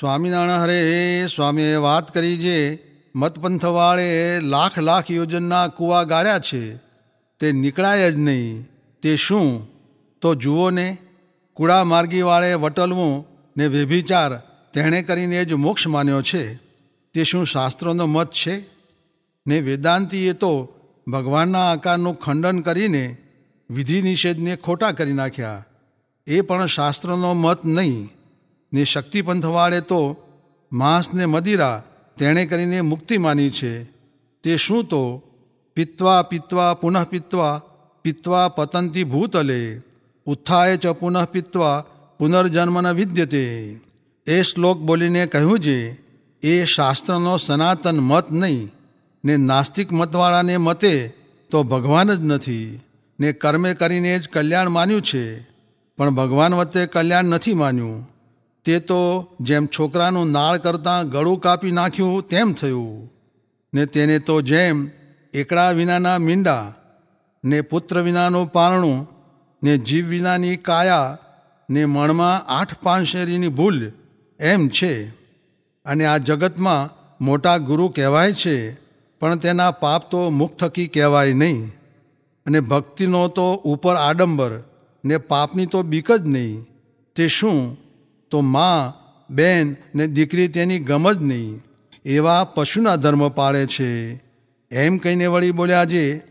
સ્વામિનારાયણ હરે, સ્વામીએ વાત કરી જે મતપંથવાળે લાખ લાખ યોજનના કૂવા ગાળ્યા છે, તે નીકળાય જ નહીં, તે શું? તો જુઓ ને કુડા માર્ગીવાળે વટલવું ને વ્યભિચાર તેણે કરીને જ મોક્ષ માન્યો છે, તે શું શાસ્ત્રોનો મત છે? ને વેદાંતિએ તો ભગવાનના આકારનું ખંડન કરીને વિધિ નિષેધને ખોટા કરી નાખ્યા, એ પણ શાસ્ત્રનો મત નહીં. ને શક્તિપંથવાળે તો માંસને મદિરા તેણે કરીને મુક્તિ માની છે. તે શું તો? પિત્વા પિત્વા પુનઃ પિત્વા પિત્વા પતંતી ભૂતલે. ઉત્થાય ચ પુનઃ પિત્વા પુનર્જન્મન વિદ્યતે. એ શ્લોક બોલીને કહ્યું છે એ શાસ્ત્રનો સનાતન મત નહીં, ને નાસ્તિક મતવાળાને મતે તો ભગવાન જ નથી, ને કર્મે કરીને જ કલ્યાણ માન્યું છે. પણ ભગવાન વતે કલ્યાણ નથી માન્યું. તે તો જેમ છોકરાનું નાળ કરતાં ગળું કાપી નાખ્યું તેમ થયું. ને તેને તો જેમ એકડા વિનાના મીંડા, ને પુત્ર વિનાનું પારણું, ને જીવ વિનાની કાયા, ને મણમાં આઠ પાંચેરીની ભૂલ એમ છે. અને આ જગતમાં મોટા ગુરુ કહેવાય છે, પણ તેના પાપ તો મુખ થકી કહેવાય નહીં. અને ભક્તિનો તો ઉપર આડંબર, ને પાપની તો બીક જ નહીં. તે શું તો માં, બેન ને દીકરી તેની ગમ જ નહીં. એવા પશુના ધર્મ પાળે છે. એમ કહીને વળી બોલ્યા જે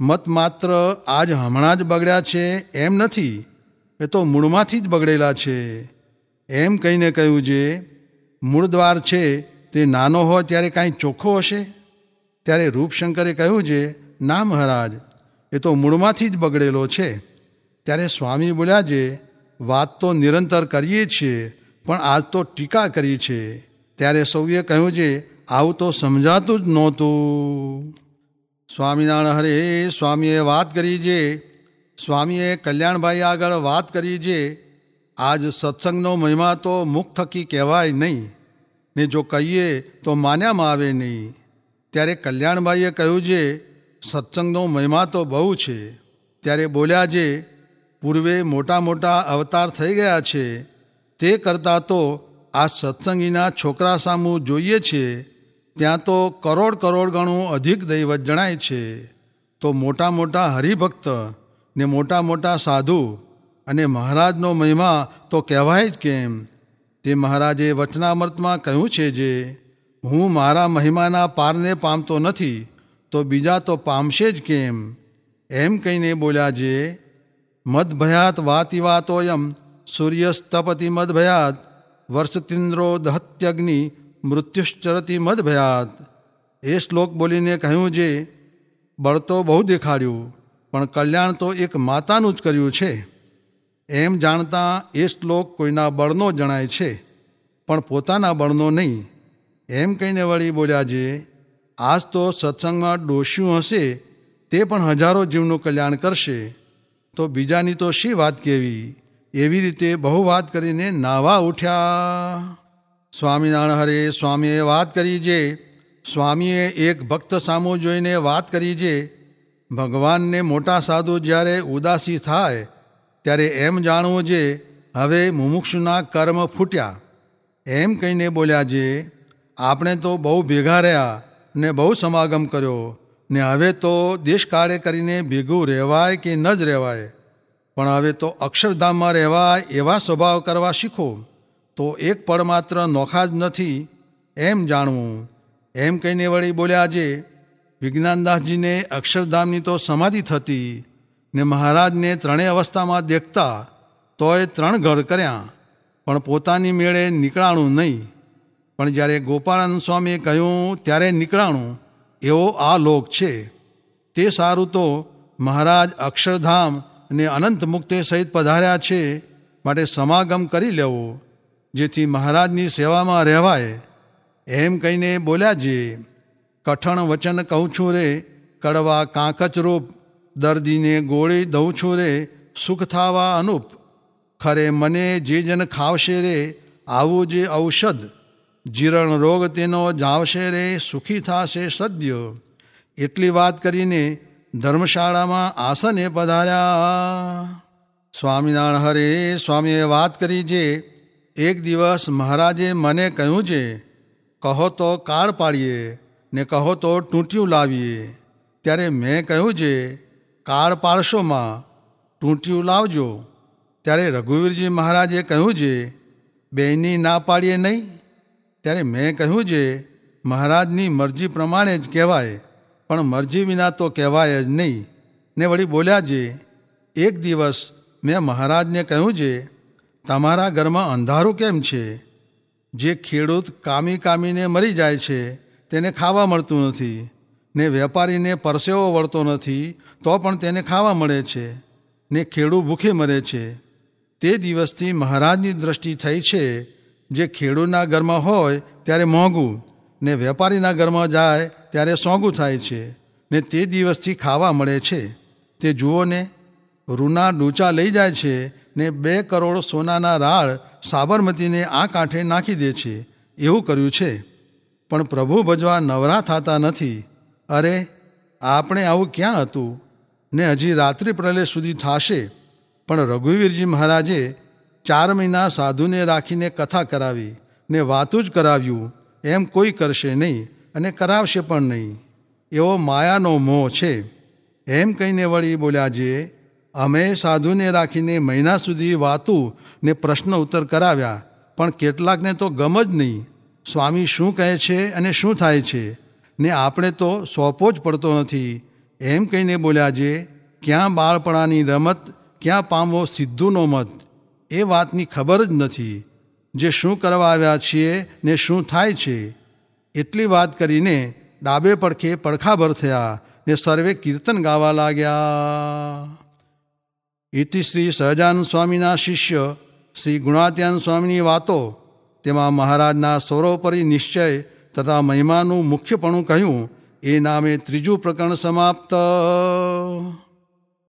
મત માત્ર આજ હમણાં જ બગડ્યા છે એમ નથી, એ તો મૂળમાંથી જ બગડેલા છે. એમ કહીને કહ્યું, જે મૂળ દ્વાર છે તે નાનો હોય ત્યારે કાંઈ ચોખ્ખો હશે? ત્યારે રૂપશંકરે કહ્યું છે ના મહારાજ, એ તો મૂળમાંથી જ બગડેલો છે. ત્યારે સ્વામી બોલ્યા છે વાત તો નિરંતર કરીએ છીએ, પણ આજ તો ટીકા કરી છે. ત્યારે સૌએ કહ્યું છે આવું તો સમજાતું જ નહોતું. સ્વામિનારાયણ હરે, સ્વામીએ વાત કરી છે સ્વામીએ કલ્યાણભાઈ આગળ વાત કરી છે આજ સત્સંગનો મહિમા તો મુખ થકી કહેવાય નહીં. ને જો કહીએ તો માન્યામાં આવે નહીં. ત્યારે કલ્યાણભાઈએ કહ્યું છે સત્સંગનો મહિમા તો બહુ છે. ત્યારે બોલ્યા છે પૂર્વે મોટા મોટા અવતાર થઈ ગયા છે. તે કરતાં તો આ સત્સંગીના છોકરા સામું જોઈએ છીએ ત્યાં તો કરોડ કરોડ ગણું અધિક દૈવત જણાય છે. તો મોટા મોટા હરિભક્ત ને મોટા મોટા સાધુ અને મહારાજનો મહિમા તો કહેવાય જ કેમ? તે મહારાજે વચનામૃતમાં કહ્યું છે જે, હું મારા મહિમાના પારને પામતો નથી, તો બીજા તો પામશે જ કેમ? એમ કહીને બોલ્યા જે મદભયાત વાતિવાતોયમ સૂર્યસ્તપતિ મદભયાત વર્ષતિન્દ્રો દહત્યગ્નિ મૃત્યુશ્ચરતી મદભયાત એ શ્લોક બોલીને કહ્યું જે બળ તો બહુ દેખાડ્યું પણ કલ્યાણ તો એક માતાનું જ કર્યું છે એમ જાણતા એ શ્લોક કોઈના બળનો જણાય છે પણ પોતાના બળનો નહીં એમ કહીને વળી બોલ્યા જે આજ તો સત્સંગમાં ડોશ્યું હશે તે પણ હજારો જીવનું કલ્યાણ કરશે તો બીજાની તો શી વાત કેવી? એવી રીતે બહુ વાત કરીને નાવા ઉઠ્યા. સ્વામિનારાયણ હરે, સ્વામીએ વાત કરી છે સ્વામીએ એક ભક્ત સામું જોઈને વાત કરી છે ભગવાનને મોટા સાધુ જ્યારે ઉદાસી થાય, ત્યારે એમ જાણવું જે, હવે મુમુક્ષુના કર્મ ફૂટ્યા. એમ કહીને બોલ્યા જે, આપણે તો બહુ ભેગા રહ્યા ને બહુ સમાગમ કર્યો. ને હવે તો દેશકાળે કરીને ભેગું રહેવાય કે ન જ રહેવાય? પણ હવે તો અક્ષરધામમાં રહેવાય એવા સ્વભાવ કરવા શીખો. તો એક પળ માત્ર નોખા જ નથી, એમ જાણવું. એમ કહીને વળી બોલ્યા જે વિજ્ઞાનદાસજીને અક્ષરધામની તો સમાધિ થતી ને મહારાજને ત્રણેય અવસ્થામાં દેખતા તોય ત્રણ ઘર કર્યા. પણ પોતાની મેળે નીકળાણું નહીં. પણ જ્યારે ગોપાળાનંદ સ્વામીએ કહ્યું, ત્યારે નીકળાણું. એવો આ લોક છે. તે સારું તો મહારાજ અક્ષરધામ ને અનંત મુક્તે સહિત પધાર્યા છે માટે સમાગમ કરી લેવો, જેથી મહારાજની સેવામાં રહેવાય. એમ કહીને બોલ્યા જે, કઠણ વચન કહું છું રે, કડવા કાંકચરૂપ દર્દીને ગોળી દઉં છું રે, સુખ થાવા અનુપ. ખરે મને જે જન ખાવશે રે, આવું જે ઔષધ જીરણ રોગ તેનો જાવશે રે સુખી થશે સદ્ય. એટલી વાત કરીને ધર્મશાળામાં આસને પધાર્યા. સ્વામિનારાયણ હરે, સ્વામીએ વાત કરી છે એક દિવસ મહારાજે મને કહ્યું છે કહો તો કાળ પાડીએ ને કહો તો ટૂંટિયું લાવીએ. ત્યારે મેં કહ્યું છે કાળ પાડશોમાં ટૂંટિયું લાવજો. ત્યારે રઘુવીરજી મહારાજે કહ્યું છે બેની ના પાડીએ નહીં. ત્યારે મેં કહ્યું છે મહારાજની મરજી પ્રમાણે જ કહેવાય, પણ મરજી વિના તો કહેવાય જ નહીં. ને વળી બોલ્યા છે એક દિવસ મેં મહારાજને કહ્યું છે તમારા ઘરમાં અંધારું કેમ છે? જે ખેડૂત કામી કામીને મરી જાય છે, તેને ખાવા મળતું નથી. ને વેપારીને પરસેવો વળતો નથી, તો પણ તેને ખાવા મળે છે. ને ખેડૂ ભૂખે મરે છે. તે દિવસથી મહારાજની દ્રષ્ટિ થઈ છે જે ખેડૂતના ઘરમાં હોય ત્યારે મોંઘું ને વેપારીના ઘરમાં જાય ત્યારે સોંગું થાય છે ને તે દિવસથી ખાવા મળે છે. તે જુઓ ને રૂના ડૂચા લઈ જાય છે ને બે કરોડ સોનાના રાળ સાબરમતીને આ કાંઠે નાખી દે છે. એવું કર્યું છે. પણ પ્રભુ ભજવા નવરા થતા નથી. અરે, આપણે આવું ક્યાં હતું? ને હજી રાત્રિ પ્રલય સુધી થશે. પણ રઘુવીરજી મહારાજે ચાર મહિના સાધુને રાખીને કથા કરાવી ને વાતું જ કરાવ્યું, એમ કોઈ કરશે નહીં અને કરાવશે પણ નહીં. એવો માયાનો મોહ છે. એમ કહીને વળી બોલ્યા જે અમે સાધુને રાખીને મહિના સુધી વાતું ને પ્રશ્ન ઉત્તર કરાવ્યા, પણ કેટલાકને તો ગમ જ નહીં. સ્વામી શું કહે છે અને શું થાય છે? ને આપણે તો સોંપો જ પડતો નથી. એમ કહીને બોલ્યા જે ક્યાં બાળપણાની રમત, ક્યાં પામવો સિદ્ધુનો મત? એ વાતની ખબર જ નથી. જે શું કરવા આવ્યા છીએ ને શું થાય છે, એટલી વાત કરીને ડાબે પડખે પડખાભર થયા ને સર્વે કીર્તન ગાવા લાગ્યા. ઇતિ શ્રી સહજાનંદ સ્વામીના શિષ્ય શ્રી ગુણાત્યાન સ્વામીની વાતો તેમાં મહારાજના સૌરોપરી નિશ્ચય તથા મહિમાનું મુખ્યપણું કહ્યું, એ નામે ત્રીજું પ્રકરણ સમાપ્ત.